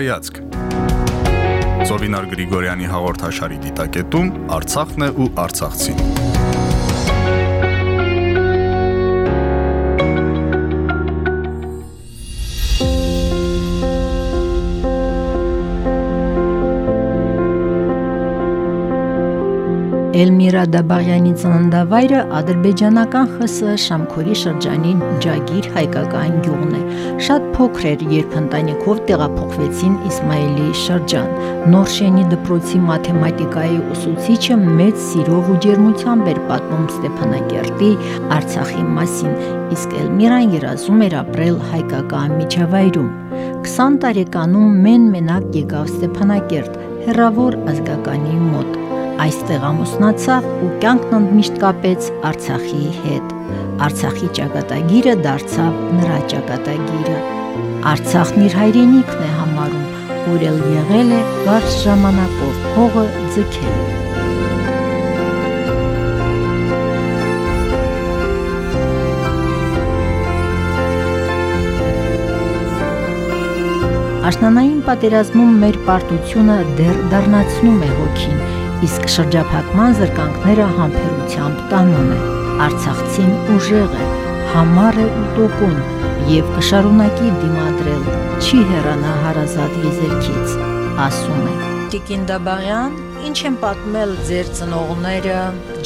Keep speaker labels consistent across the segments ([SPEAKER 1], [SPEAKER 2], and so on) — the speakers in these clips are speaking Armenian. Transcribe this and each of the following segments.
[SPEAKER 1] հայացք։ Զովինար Գրիգորյանի հաղորդաշարի դիտակետում Արցախն է ու Արցախցին։
[SPEAKER 2] Էլմիրա Դաբաղյանի ծննդավայրը ադրբեջանական ԽՍՀ Շամքորի շրջանի Ջագիր հայկական գյուղն է։ Շատ փոքր էր, երբ ընտանիքով տեղափոխվեցին Իսմայելի շրջան։ Նորշենի դպրոցի մաթեմատիկայի ուսուցիչը մեծ սիրով ու ջերմությամբ էր պատմում Ստեփանակերտի Արցախի մասին, իսկ Էլմիրան երազում էր ապրել հայկական միջավայրում։ 20 տարեկանում մեն-մենակ եկավ Ստեփանակերտ, հերավոր ազգականի մոտ այստեղ ամուսնացավ ու կյանքն ընդմիշտ կապեց Արցախի հետ։ Արցախի ճակատագիրը դարձավ նրա ճակատագիրը։ Արցախն իր հայրենիքն է համարում, որ էլ եղել է կարճ ժամանակով փողը ձգել։ Աշնանային պատերազմում մեր պարտությունը դեռ դառնացնում է հոգին իսկ շրջափակման զրկանքները համբերությամբ տանում է։ Արցախցին ուժեղ է, համառ է ու տոկուն եւ կշարունակի դիմադրել, չի հեռանա հարազատ եզերքից, ասում է։ Տիկին Դաբաղյան, ինչ են պատմել ձեր ծնողները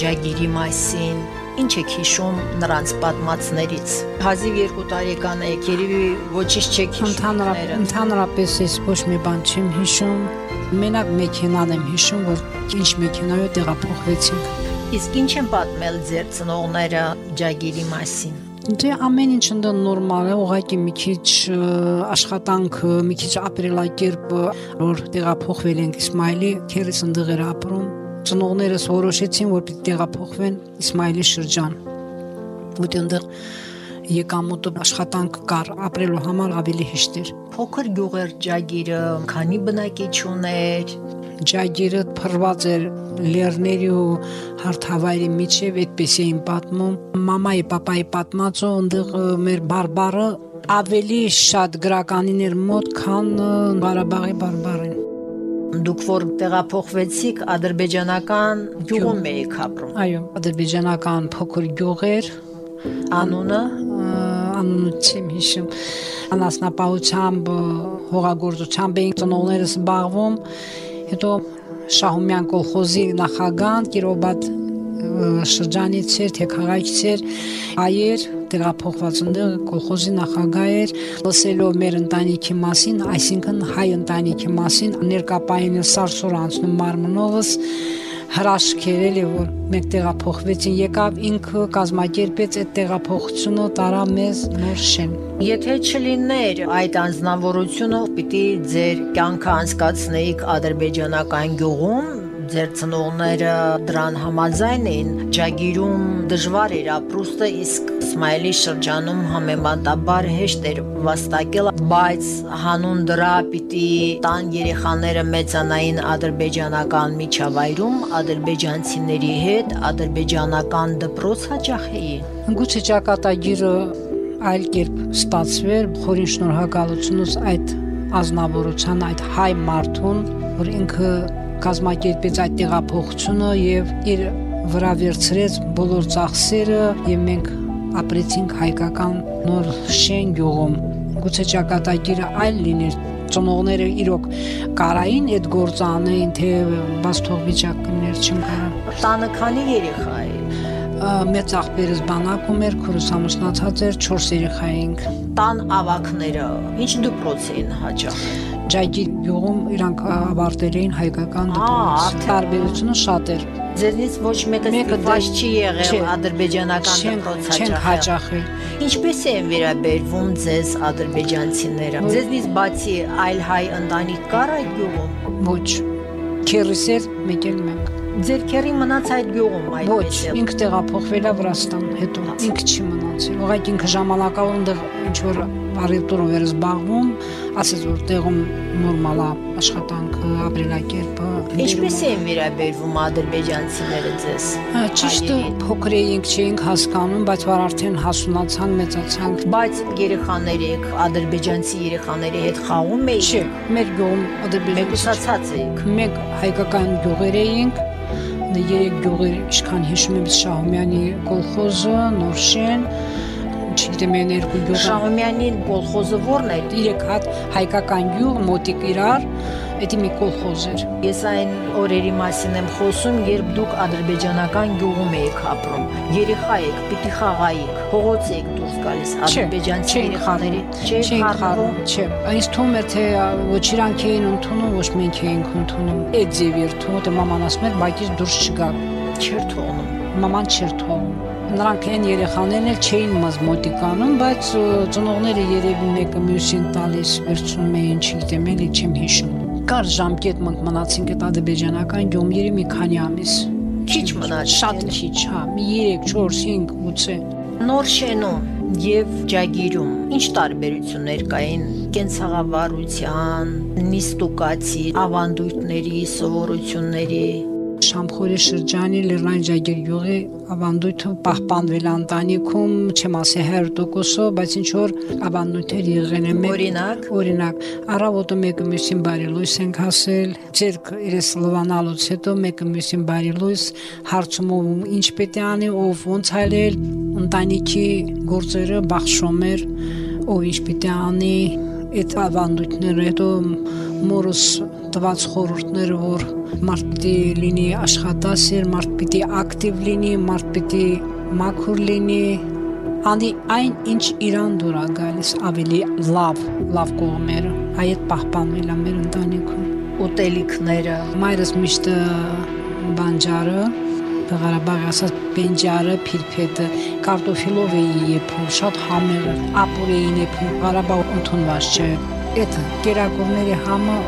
[SPEAKER 2] Ջագիրի մասին, ինչ եք հիշում նրանց պատմածներից։ Հազիվ երկու տարեկան եք, երևի ոչինչ չեք
[SPEAKER 3] հիշում։ Ընդհանրապես ես ոչ մի բան չեմ հիշում Մենակ մեքենան եմ հիշում, որ ինչ մեքենայով տեղափոխվեցինք։
[SPEAKER 2] Իսկ ինչ են պատմել ձեր ծնողները Ջագիրի մասին։
[SPEAKER 3] Դե ամեն ինչ ընդը նորմալ է, ուղղակի մի քիչ աշխատանքը, մի քիչ ապրելակերպը, որ տեղափոխվել ենք Իսմայելի, քերս ընդեղ էր ապրում։ Ծնողներս որոշեցին, որ պիտի տեղափոխվեն Իսմայելի շրջան։ Ու այնտեղ եկամուտը աշխատանք կար ապրելու համար ավելի հեշտ էր։
[SPEAKER 2] Փոքր գյուղեր Ջագիրը քանի բնակիչ ուներ։
[SPEAKER 3] Ջագիրը փռված էր լեռների ու հարթավայրի միջև, այդպես էին պատմում։ Մամայի, papayi պատմածը այնտեղ մեր բարբարը ավելի շատ գրականին էր մոտ, քան Ղարաբաղի բարբարին
[SPEAKER 2] դուք որ տեղափոխվեցիք ադրբեջանական գյուղում եք ապրում։
[SPEAKER 3] Այո, ադրբեջանական փոքր գյուղեր,
[SPEAKER 2] անունը?
[SPEAKER 3] Անունը չեմ հիշում անասնապահությամբ հողագործությամբ էին ծնողներս զբաղվում հետո Շահումյան կոլխոզի նախագահ Կիրոբադ շրջանից էր, թե քաղաքից էր, այեր տեղափոխված ընդեղ կոլխոզի նախագահ էր, լսելով մեր ընտանիքի մասին, այսինքն հայ ընտանիքի մասին, ներկապային սարսուր անցնում մարմնովս, հրաշքեր էլի որ մենք տեղափոխվեցին եկավ ինքը կազմակերպեց այդ տեղափոխությունը տարա մեզ նոր շեն
[SPEAKER 2] եթե չլիներ այդ անznավորությունը պիտի ձեր կյանքը անցկացնեիք ադրբեջանական գյուղում ձեր ծնողները դրան համաձայն էին ջագիրում դժվար էր ապրուստը իսկ Իսմայելի շրջանում համեմատաբար հեշտ էր վաստակել բայց հանուն դրա պիտի տան երեխաները մեծանային ադրբեջանական միջավայրում ադրբեջանցիների հետ ադրբեջանական դպրոց հաճախեին
[SPEAKER 3] գուցե ճակատագիրը այլ կերպ ստացվեր խորին շնորհակալությունս այդ ազնվորության այդ հայ մարդուն որ ինքը կազմակերպեց այդ տեղափոխությունը եւ իր վրա վերցրեց բոլոր ծախսերը եւ մենք ապրեցինք հայկական նոր շեն գյուղում գուցե ճակատագիրը այլ լիներ ծնողները իրոք կարային այդ գործը անեին թե բաց թող վիճակներ կարող
[SPEAKER 2] տանը քանի երեխա է?
[SPEAKER 3] Մեծ աղբերս բանակում էր, քուրս ամուսնացած էր 4 երեխա էինք։
[SPEAKER 2] Տան ավակները ինչ դպրոց էին հաճախ։
[SPEAKER 3] Ջայգի գյուղում իրանք ավարտել էին հայկական դպրոց։ Տարբերությունը շատ էր։
[SPEAKER 2] Ձեզնից ոչ մեկը ստիպված չի եղել ադրբեջանական դպրոց
[SPEAKER 3] Չենք հաճախել։
[SPEAKER 2] Ինչպես են վերաբերվում ձեզ ադրբեջանցիները։ Ձեզնից բացի այլ հայ ընտանիք կար այդ գյուղում։
[SPEAKER 3] Ոչ։ Քերիսեր մեկ էլ մենք։
[SPEAKER 2] Ձեր քերի մնաց այդ գյուղում
[SPEAKER 3] Ոչ,
[SPEAKER 2] այդպես էլ։
[SPEAKER 3] ինքը տեղափոխվել է Վրաստան, հետո ինքը չի մնացել։ Ուղղակի ինքը ժամանակավոր այնտեղ ինչ որ բարետուրով էր զբաղվում, ասես որ տեղում նորմալ է աշխատանքը, ապրելակերպը։
[SPEAKER 2] Ինչպես էին վերաբերվում ադրբեջանցիները ձեզ։
[SPEAKER 3] Հա,
[SPEAKER 2] հայերին։
[SPEAKER 3] փոքր էինք, չէինք հասկանում, բայց որ արդեն հասունացանք, մեծացանք։
[SPEAKER 2] Բայց երեխաների եք ադրբեջանցի երեխաների հետ խաղում
[SPEAKER 3] Չէ,
[SPEAKER 2] էիք։
[SPEAKER 3] մեր գյուղում ադրբեջանցի Մենք հայկական գյուղեր էինք, երեք գյուղեր, ինչքան հիշում եմ Շահումյանի կոլխոզը, Նորշեն, չգիտեմ, այն երկու գյուղը։
[SPEAKER 2] Շահումյանի կոլխոզը ո՞րն է։
[SPEAKER 3] Երեք հատ հայկական գյուղ մոտիկ իրար, դա մի կոլխոզ էր։
[SPEAKER 2] Ես այն օրերի մասին եմ խոսում, երբ դուք ադրբեջանական գյուղում եք ապրում։ Երեխա եք, պիտի խաղայիք, փողոց եք դուրս գալիս ադրբեջանցի երեխաների։
[SPEAKER 3] չէինք խաղում, չէ։ Այս թվում էր թե ոչ իրանք էին ընդունում, ոչ մենք էինք ընդունում։ Այդ ձև էր թվում, թե մաման ասում էր, բայից դուրս չգա։
[SPEAKER 2] Չէր թողնում։
[SPEAKER 3] Մաման չէր թողում։ Նրանք այն երեխաներն էլ չէին մզ մոտիկանում, բայց ծնողները երևի մեկը մյուսին տալիս վերցնում էին, չգիտեմ, էլի չեմ հիշում։ Կար ժամկետ մենք մնացինք այդ ադրբեջանական գյուղում երևի մի քանի ամիս։
[SPEAKER 2] Քիչ մնաց,
[SPEAKER 3] շատ քիչ, հա, մի 3, 4, 5 գուցե։
[SPEAKER 2] Նոր շենում եւ Ջագիրում ինչ տարբերություններ կային կենցաղավարության, նիստուկացի, ավանդույթների, սովորությունների
[SPEAKER 3] Շամխորի շրջանի Լեռնային Ջագիր գյուղի ավանդույթը պահպանվել ընտանիքում, չեմ ասի 100%-ով, բայց ինչ որ ավանդույթեր եղել են։
[SPEAKER 2] Օրինակ?
[SPEAKER 3] օրինակ, առավոտը մեկը մյուսին բարի լույս ենք հասել, ձերք իրես լվանալուց հետո մեկը մյուսին բարի լույս հարցում ով ինչ պետք է անի, ով ոնց հայլել, ընտանիքի գործերը բախշում էր, ով ինչ պետք է անի, այդ ավանդույթները հետո մորս տված խորհուրդները որ մարդ պիտի լինի աշխատասեր, մարդ պիտի ակտիվ լինի, մարդ պիտի մաքուր լինի, անի այն ինչ իրան դուր է գալիս ավելի լավ, լավ կողմերը։ Այդ պահպանվել է մեր ընտանիքում։
[SPEAKER 2] ուտելիքները
[SPEAKER 3] Մայրս միշտ բանջարը Ղարաբաղի ասած բենջարը, փիրփետը, կարտոֆիլով էի եփում, շատ համեղ, էր, ապուր էին եփում, Ղարաբաղ ընդունված չէ։ Այդ կերակուրների համը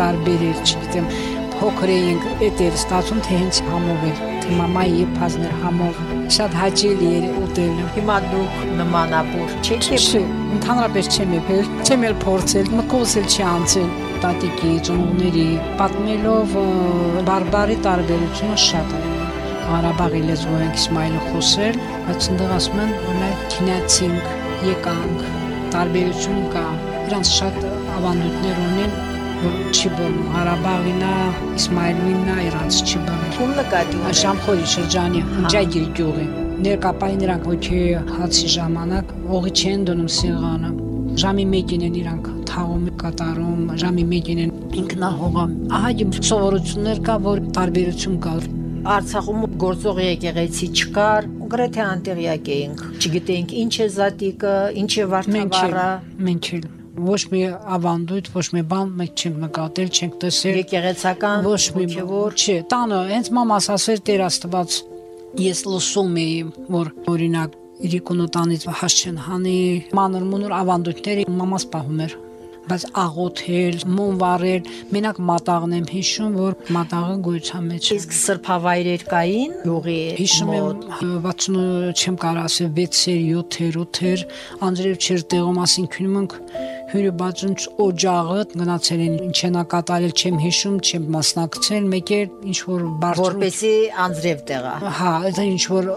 [SPEAKER 3] տարբեր էր, չգիտեմ, փոքր էինք, այդ էր ստացում թե հենց համով էր, թե մամայի եփածներ համով, շատ հաճելի էր ուտելը։
[SPEAKER 2] հիմա դուք նմանապուր չեք
[SPEAKER 3] Չէ, ընդհանրապես չեմ եպել, չեմ էլ փորձել, մկոս էլ չի անցել տատիկի, ծնողների, պատմելով բարբարի տարբերությունը շատ է։ Ղարաբաղի լեզվով ենք Իսմայելը խոսել, բայց ընդեղ ասում են, մենք քինացինք, եկանք, տարբերություն կա։ Իրանց շատ ավանդույթներ ունեն, չի բերում Ղարաբաղինա, Իսմայելինա, իրանց չի բերում։
[SPEAKER 2] ում նկատի ունեք։
[SPEAKER 3] Շամխորի շրջանի Ջագիր գյուղի ներկապային իրանք ոչի հացի ժամանակ ողի չեն դնում սեղանը ժամի 1-ին են իրանք թաղում կատարում ժամի 1-ին են ինքնահողամ ահա իմ սովորություններ կա որ տարբերություն կա
[SPEAKER 2] Արցախում գործող եկեղեցի չկար, գրեթե անտեղյակ էինք։ Չգիտեինք ինչ է զատիկը, ինչ է
[SPEAKER 3] մենք էլ
[SPEAKER 2] վարդավառը։
[SPEAKER 3] մենք էլ ոչ մի ավանդույթ ոչ մի բան մենք չենք նկատել չենք տեսել
[SPEAKER 2] Եկեղեցական
[SPEAKER 3] ոչ մի
[SPEAKER 2] ոգևոր
[SPEAKER 3] չէ տանը հենց մամաս ասեր Տեր Աստված ես լսում էի որ օրինակ իրիկունու տանից հաշ չեն հանի մանր մունր ավանդույթները մամաս պահում էր բայց աղոթել, մոն վառել, մենակ մատաղն եմ հիշում, որ մատաղը գոյության մեջ է։
[SPEAKER 2] իսկ սրբավայրեր կային յուղի
[SPEAKER 3] Հիշում եմ
[SPEAKER 2] մոտ։
[SPEAKER 3] 60 չեմ կարող ասել 6-եր, 7-եր, 8-եր, անձրև չեր տեղում ասին քնում ենք հյուրը բացուն օջաղը գնացել են ինչ են կատարել չեմ հիշում, չեմ մասնակցել, մեկ է ինչ որ բարձր
[SPEAKER 2] որպեսի անձրև տեղա։
[SPEAKER 3] հա, դա ինչ որ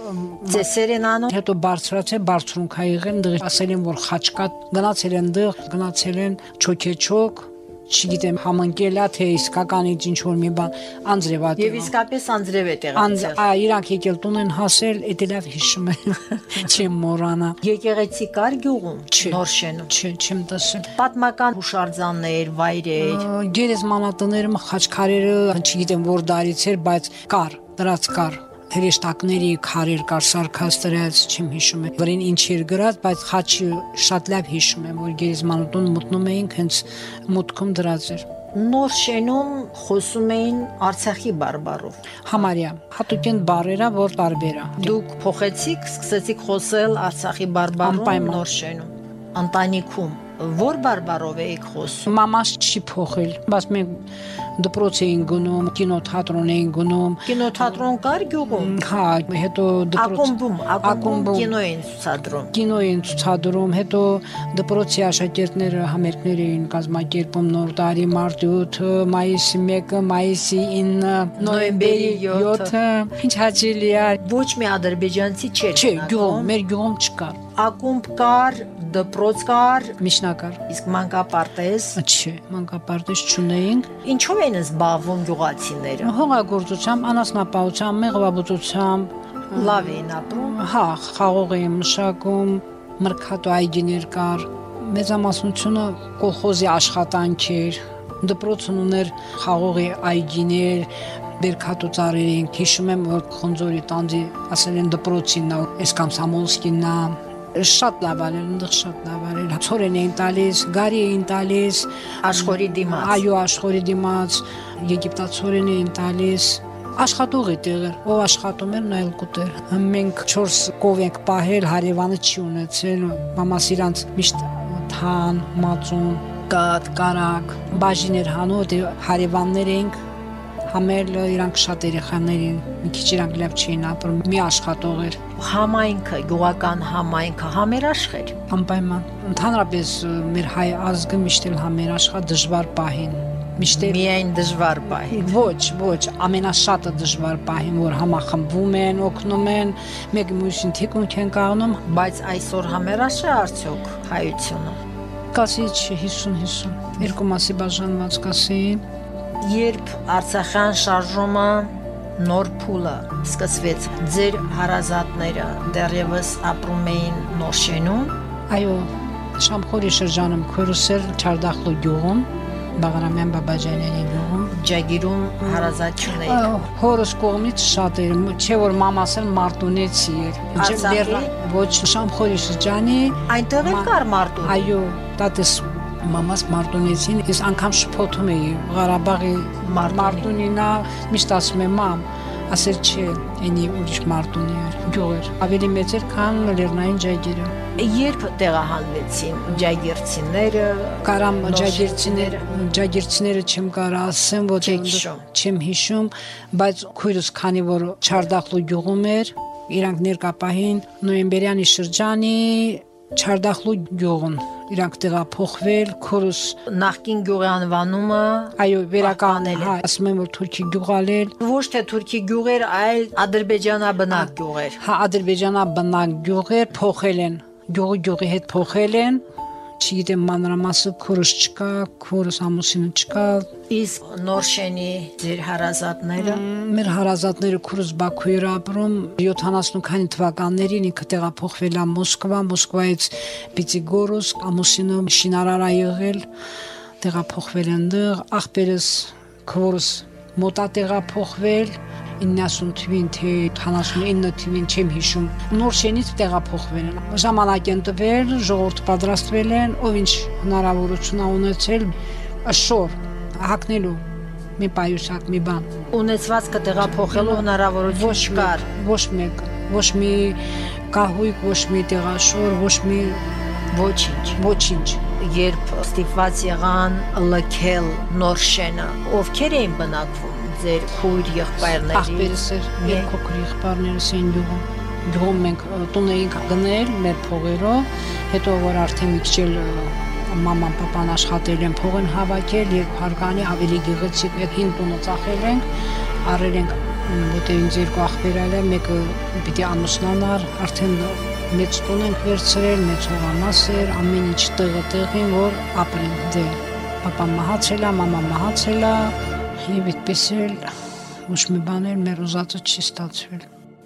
[SPEAKER 2] Ծեսեր են անում
[SPEAKER 3] հետո բարձրացել բարձրունք ա եղել, դեռ ասել են որ խաչկա գնացել են դեղ, գնացել են չոքեչոք, չգիտեմ համընկելա թե իսկական ինչ որ մի բան անձրևա
[SPEAKER 2] եւ իսկապես անձրև է տեղացել։
[SPEAKER 3] ա իրանք եկել տուն են հասել, դա լավ հիշում եմ։ Չեմ մոռանա։
[SPEAKER 2] Եկեղեցի կար գյուղում,
[SPEAKER 3] Չէ։
[SPEAKER 2] նոր շենում։
[SPEAKER 3] Չէ, չեմ տեսել։
[SPEAKER 2] Պատմական հուշարձաններ, վայրեր,
[SPEAKER 3] Գերեզմանատները, խաչքարերը, չգիտեմ որ դարից էր, բայց կար, դրած կար հրեշտակների քարեր կար սարքած դրած, չեմ հիշում եմ։ Վրին ինչ էր գրած, բայց խաչի շատ լավ հիշում եմ, որ գերեզմանատուն մտնում էինք, հենց մուտքում դրած էր։
[SPEAKER 2] նոր շենում խոսում էին Արցախի բարբարով։
[SPEAKER 3] Համարյա, հատուկեն բարերա, որ տարբեր է։
[SPEAKER 2] Դուք փոխեցիք, սկսեցիք խոսել Արցախի բարբարով նոր շենում։ Ընտանիքում Որ բարբարով եք խոսում։
[SPEAKER 3] Մամաս չի փոխել, բայց մենք դպրոց էին գնում, կինոթատրոն էին գնում։
[SPEAKER 2] Կինոթատրոն կար գյուղում։
[SPEAKER 3] Հա, հետո դպրոց
[SPEAKER 2] Ակումբում, ակումբում կինո էին ցուցադրում։
[SPEAKER 3] կինո էին ցուցադրում, հետո դպրոցի աշակերտները համերգներ էին կազմակերպում նոր տարի մարտի 8-ը, մայիսի 1-ը, մայիսի 9-ը, նոյեմբերի 7-ը։ Ինչ հաճելի է։
[SPEAKER 2] Ոչ մի ադրբեջանցի չէր։
[SPEAKER 3] Չէ, գյուղում, մեր գյուղում չկար։
[SPEAKER 2] ակումբ կար, դպրոց կար,
[SPEAKER 3] Միջնակար։
[SPEAKER 2] իսկ մանկապարտեզ։
[SPEAKER 3] Չէ, մանկապարտեզ չունեինք։
[SPEAKER 2] Ինչով են զբաղվում գյուղացիները։
[SPEAKER 3] Հողագործությամբ, անասնապահությամբ, մեղվաբուծությամբ,
[SPEAKER 2] Լավ էին ապրում։
[SPEAKER 3] հա, խաղող էին մշակում, մրգատու այգիներ կար։ Մեծամասնությունը կոլխոզի աշխատանք էր։ Դպրոցն ուներ խաղողի այգիներ, բերքատու ծառեր էին։ Հիշում եմ, որ Խոնձորի տանձի ասել են դպրոցին նա, այս կամ Սամոլսկին նա շատ լավ արել, այնտեղ շատ լավ արել։ Ցորեն էին տալիս, գարի էին տալիս,
[SPEAKER 2] Աշխորի դիմաց։
[SPEAKER 3] Այո, աշխորի դիմաց եգիպտացորեն էին տալիս աշխատող է տեղը, ով աշխատում էր նայել կուտեր։ Մենք 4 կով ենք պահել, հարևանը չի ունեցել, մամաս իրանց միշտ թան, մածուն, կատ, կարակ, բաժիներ հանոտ, հարևաններ ենք համել իրանք շատ երեխաներ էին, մի քիչ իրանք լավ չէին ապրում, մի աշխատող էր,
[SPEAKER 2] Համայնքը, գյուղական համայնքը համերաշխեր։
[SPEAKER 3] անպայման։ Ընդհանրապես մեր հայ ազգը միշտ էլ համերաշխա դժվար պահին։ Միշտ
[SPEAKER 2] Միայն դժվար բայ։
[SPEAKER 3] Ոչ, ոչ, ամենաշատը դժվար պահին, որ համախմբվում են, օգնում են, մեկ մյուսին թիկունք են կաղնում,
[SPEAKER 2] Բայց այսօր համերաշ է արդյոք հայությունը։
[SPEAKER 3] կասի չի 50-50, երկու մասի բաժանված կասի,
[SPEAKER 2] Երբ Արցախյան շարժումը նոր փուլը սկսվեց, ձեր հարազատները դեռևս ապրում էին Նորշենում,
[SPEAKER 3] այո, Շամխորի շրջանում քորուսեր Չարդախլու գյուղում, Բաղրամյան Բաբաջանյանի գյուղում,
[SPEAKER 2] Ջագիրում հարազատ չունեիք։
[SPEAKER 3] Այո, հորս կողմից շատ էր, չէ որ մամաս էլ մարտունեցի էր։
[SPEAKER 2] Արցախի?
[SPEAKER 3] Լեռնա- Ոչ, Շամխորի շրջանի
[SPEAKER 2] Այնտեղ էլ կար մարտուն։
[SPEAKER 3] Այո, տատես մամաս մարտունեցին, ես անգամ շփոթում էի Ղարաբաղի
[SPEAKER 2] Մարտունի։
[SPEAKER 3] մարտունինա, միշտ ասում եմ մամ, ասել չէ, այնի ուրիշ մարտունի էր, գյուղեր, ավելի մեծ էր, քան Լեռնային ջագիրը։
[SPEAKER 2] Երբ տեղահանվեցին ջագիրցիները,
[SPEAKER 3] Կարամ ջագիրցիները, ջագիրցիները չեմ կարա ասեմ, ոչ չեմ հիշում, բայց քույրս քանի որ Չարդախլու գյուղում էր, իրանք ներկապահին նոյեմբերյանի շրջանի Չարդախլու գյուղն իրանք տեղափոխվել, քորս
[SPEAKER 2] նախկին գյուղի անվանումը
[SPEAKER 3] այո
[SPEAKER 2] է։
[SPEAKER 3] հա, ասում եմ որ թուրքի գյուղալել,
[SPEAKER 2] ոչ թե թուրքի գյուղեր, այլ ադրբեջանաբնակ գյուղեր։
[SPEAKER 3] հա ադրբեջանա բնակ գյուղեր փոխել են, գյուղի գյուղի հետ փոխել են, չգիտեմ մանրամասը քորս չկա, քորս ամուսինը չկա,
[SPEAKER 2] Իսկ Նորշենի ձեր հարազատները
[SPEAKER 3] Մեր հարազատները քուրս Բաքու էր ապրում 70 քանի թվականներին ինքը տեղափոխվել է Մոսկվա, Մոսկվայից Պիտիգորսկ, ամուսինը շինարար է եղել, տեղափոխվել ընդեղ, աղբերս քորս մոտա տեղափոխվել 90 թվին թե 79 թվին չեմ հիշում նոր շենից տեղափոխվել են ժամանակ են տվել ժողովուրդ պատրաստվել են ով ինչ հնարավորություն ա ունեցել շոր հակնելու մի պայուսակ մի բան
[SPEAKER 2] ունեցվածքը տեղափոխելու հնարավորություն չկար։
[SPEAKER 3] ոչ մեկ ոչ մի կահույք ոչ մի տեղաշոր ոչ մի
[SPEAKER 2] Ոչինչ։
[SPEAKER 3] ոչինչ
[SPEAKER 2] Երբ ստիպված եղան լքել Նորշենը, ովքեր էին բնակվում ձեր քույր եղբայրների։
[SPEAKER 3] աղբերս էր մեր փոքր եղբայրներս էին գյուղում գյուղում մենք տուն էինք գնել մեր փողերով հետո որ արդեն մի քիչ մաման papan աշխատել են փող են հավաքել երբ հարգանի ավելի գեղեցիկ այդ հին տունը ծախել ենք առել ենք որտեղ ինձ երկու աղբեր ալը մեկը պիտի ամուսնանար արդեն մեծ տուն ենք վերցրել մեծ հողամաս էր ամեն ինչ տեղը տեղին որ ապրենք դե papan մահացել է մաման մահացել է եւ այդպես էլ ոչ մի բան էլ մեր ուզածը չի ստացվել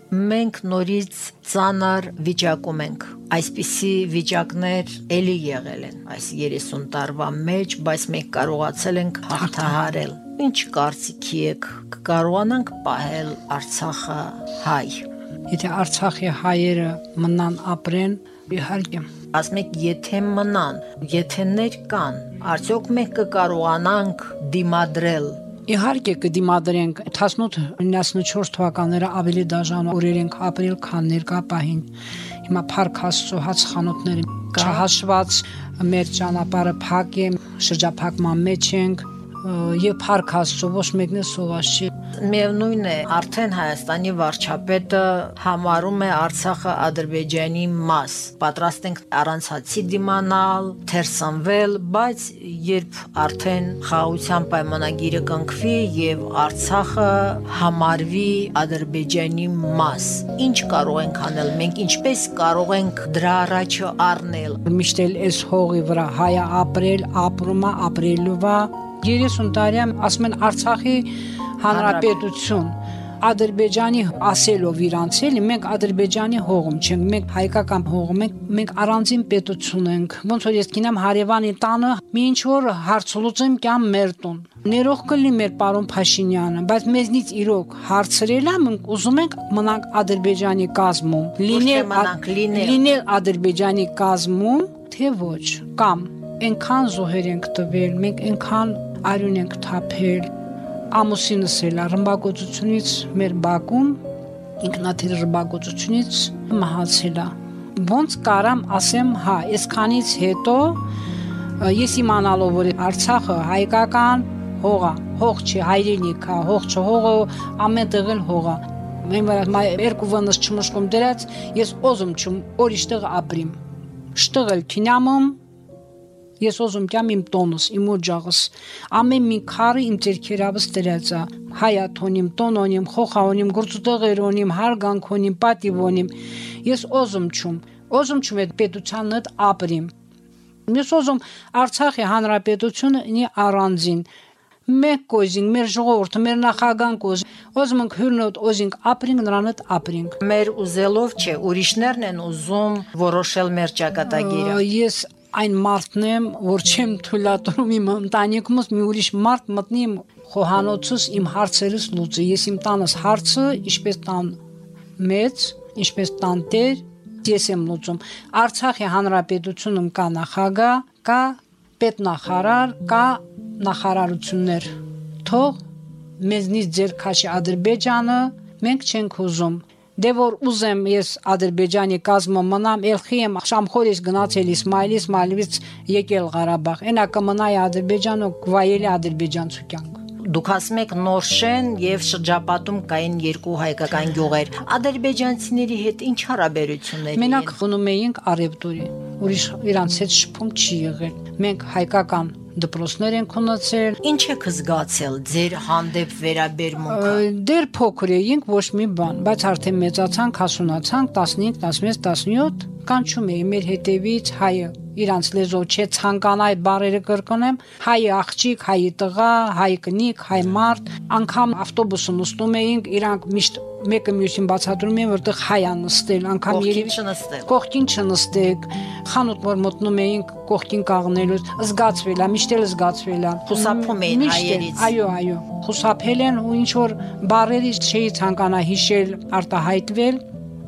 [SPEAKER 2] Մենք նորից ծանր վիճակում ենք։ Այսպիսի վիճակներ ելի եղել են այս 30 տարվա մեջ, բայց մենք կարողացել ենք հաղթահարել։ Ինչ կարծիքի եք կկարողանանք պահել Արցախը հայ։
[SPEAKER 3] Եթե Արցախի հայերը մնան ապրեն, իհարկե
[SPEAKER 2] Ասում եք, եթե մնան, եթե ներ կան, արդյոք մենք կկարողանանք դիմադրել
[SPEAKER 3] Իհարկե կդիմադրենք 18-94 թվականները ավելի դաժան օրեր ենք ապրել, քան ներկա պահին։ Հիմա Փարք Աստծո հացխանութները չհաշված մեր ճանապարհը փակ է, շրջափակման մեջ ենք եւ Փարք Աստծո ոչ մեկն է սոված չի
[SPEAKER 2] Միևնույն է, արդեն Հայաստանի վարչապետը համարում է Արցախը Ադրբեջանի մաս։ Պատրաստ ենք առանցացի դիմանալ, թերսանվել, բայց երբ արդեն խաղաղության պայմանագիրը կնքվի եւ Արցախը համարվի Ադրբեջանի մաս, ինչ կարող ենք անել մենք, ինչպես կարող ենք դրա առաջը առնել։
[SPEAKER 3] Միշտ էլ այս հողի վրա հայը ապրել, ապրում է, ապրելու է 30 տարի ասում են Արցախի հանրապետություն Ադրբեջանի ասելով իրանց էլի մենք Ադրբեջանի հողում չենք, մենք հայկական հողում ենք, մենք առանձին պետություն ենք։ Ոնց որ ես գինամ Հարևանի տանը, մի ինչ որ հարց լուծեմ կամ մեր տուն։ Ներող կլինի մեր պարոն Փաշինյանը, բայց մեզնից իրոք հարցրել եմ, ուզում ենք մնանք Ադրբեջանի կազմում։
[SPEAKER 2] լինել լինել
[SPEAKER 3] Ադրբեջանի կազմում, թե ոչ, կամ այնքան զոհեր ենք տվել, մենք այնքան արյուն ենք թափել, ամուսինս էլ ռմբակոծությունից մեր բակում ինքնաթիռ ռմբակոծությունից մահացել է ոնց կարամ ասեմ հա այսքանից հետո ես իմանալով որ Արցախը հայկական հողա հող չի հայրենիք հա հող չէ հողը ամենտեղ էլ հողա մեն վրա երկու վնս չմշկում դրած ես օզում չում օրիշտեղ ապրիմ շտղել քինամում Ես ուզում եմ իմ տոնս, իմ օջախս, ամեն մի քարը իմ ձերքերավս դրածա։ Հայաթոնիմ, տոնոնիմ, խոխաոնիմ, գործուտեղերոնիմ, հարգանքոնիմ, պատիվոնիմ։ Ես ուզում չում, ուզում չում այդ պետության հետ ապրիմ։ Ես ուզում Արցախի հանրապետությունը ինի առանձին մեկ կոզին, մեր ժողովուրդը, մեր նախագահան կոզ, ոզում ենք հյուրնոտ ոզինք ապրինք, նրանդ ապրինք։
[SPEAKER 2] Մեր ուզելով չէ, ուրիշներն են ուզում որոշել մեր ճակատագիրը։
[SPEAKER 3] Ես այն մարդն եմ, որ չեմ թույլատրում իմ ընտանիքումս մի ուրիշ մարդ մտնի իմ խոհանոցս իմ հարցերս լուծի։ Ես իմ տանս հարցը, ինչպես տան մեծ, ինչպես տան տեր, ես եմ լուծում։ Արցախի հանրապետությունում կա նախագահ, կա պետնախարար, կա նախարարություններ։ Թող մեզնից ձեր քաշի Ադրբեջանը մենք չենք ուզում Դե որ ուզեմ ես Ադրբեջանի կազմը մնամ, ելխի եմ շամխորից գնացել Իսմայելի Իսմայելից եկել Ղարաբաղ։ Այնա կմնայի Ադրբեջանը կվայելի ադրբեջանցու կյանք
[SPEAKER 2] դուք ասում եք նոր շեն եւ շրջապատում կային երկու հայկական գյուղեր ադրբեջանցիների հետ ինչ հարաբերություններ
[SPEAKER 3] մենակ խոնում էինք արևտուրի ուրիշ իրանց հետ շփում չի եղել մենք հայկական դպրոցներ են ունեցել։
[SPEAKER 2] Ինչ եք զգացել ձեր հանդեպ վերաբերմունքը։
[SPEAKER 3] Դեր փոքր էինք ոչ մի բան, բայց արդեն մեծացանք, հասունացանք 15, 16, 17 կանչում էի մեր հետևից հայը իրանց լեզով չէ ցանկանա այդ բարերը կրկնեմ հայ աղջիկ հայ տղա հայ կնիկ հայ մարդ անգամ ավտոբուսում նստում էինք իրանք միշտ մեկը մյուսին բացատրում են որտեղ հայ ա նստել անգամ
[SPEAKER 2] երևի չնստել
[SPEAKER 3] կողքին չնստեք խանութ որ մտնում էինք կողքին կաղնելու զգացվել է միշտ էլ զգացվել է
[SPEAKER 2] խուսափում էին հայերից
[SPEAKER 3] այո այո խուսափել են ու ինչ որ բարերից չէի ցանկանա հիշել արտահայտվել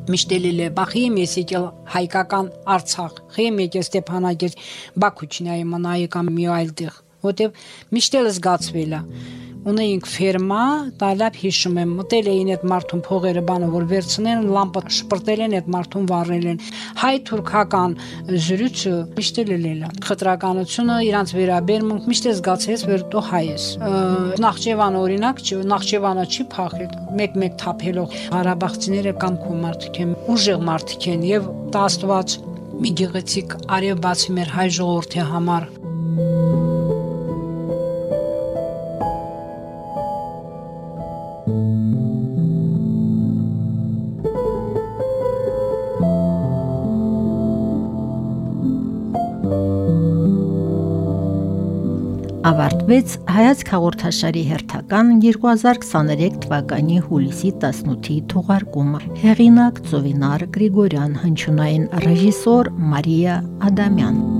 [SPEAKER 3] միշտ էլ է բախիմ ես եկել հայկական Արցախ խեմ եկել Ստեփանագեր Բաքուչնայի մնայի կամ մի այլ տեղ որտեվ միշտ էլ զգացվել է ունեինք ֆերմա, տալապ հիշում եմ, մտել էին այդ մարդուն փողերը բանը, որ վերցնեն, լամպը շպրտել են այդ մարդուն վառել են։ Հայ թուրքական զրույցը միշտ էլ էլ Խտրականությունը իրանց վերաբերմունք միշտ է զգացես, որ դու հայ ես։ Նախճեվանը օրինակ Նախճեվանը չի փախել, մեկ-մեկ թափելով Ղարաբաղցիները կամ քո մարդիկ են, ուժեղ մարդիկ են եւ դա Աստված մի գեղեցիկ արև բացի մեր հայ ժողովրդի համար
[SPEAKER 2] ավարտվեց հայացք հաղորդաշարի հերթական 2023 թվականի հուլիսի 18-ի թողարկումը։ Հեղինակ Ծովինար Գրիգորյան, հնչյունային ռեժիսոր Մարիա Ադամյան։